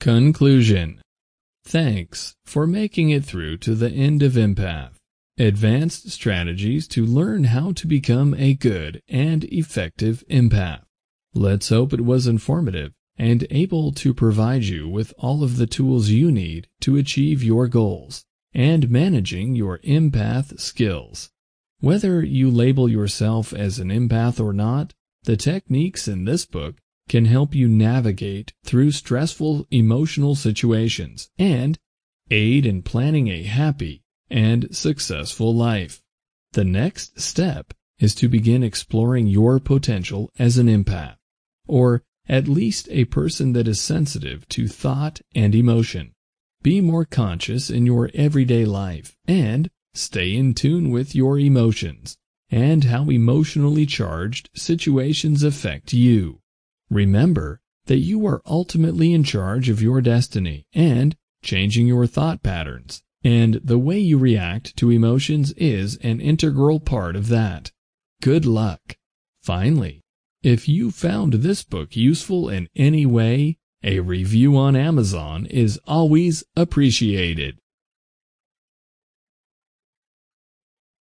Conclusion Thanks for making it through to the end of Empath. Advanced strategies to learn how to become a good and effective empath. Let's hope it was informative and able to provide you with all of the tools you need to achieve your goals and managing your empath skills. Whether you label yourself as an empath or not, the techniques in this book can help you navigate through stressful emotional situations and aid in planning a happy and successful life. The next step is to begin exploring your potential as an empath, or at least a person that is sensitive to thought and emotion. Be more conscious in your everyday life and stay in tune with your emotions and how emotionally charged situations affect you. Remember that you are ultimately in charge of your destiny and changing your thought patterns, and the way you react to emotions is an integral part of that. Good luck. Finally, if you found this book useful in any way, a review on Amazon is always appreciated.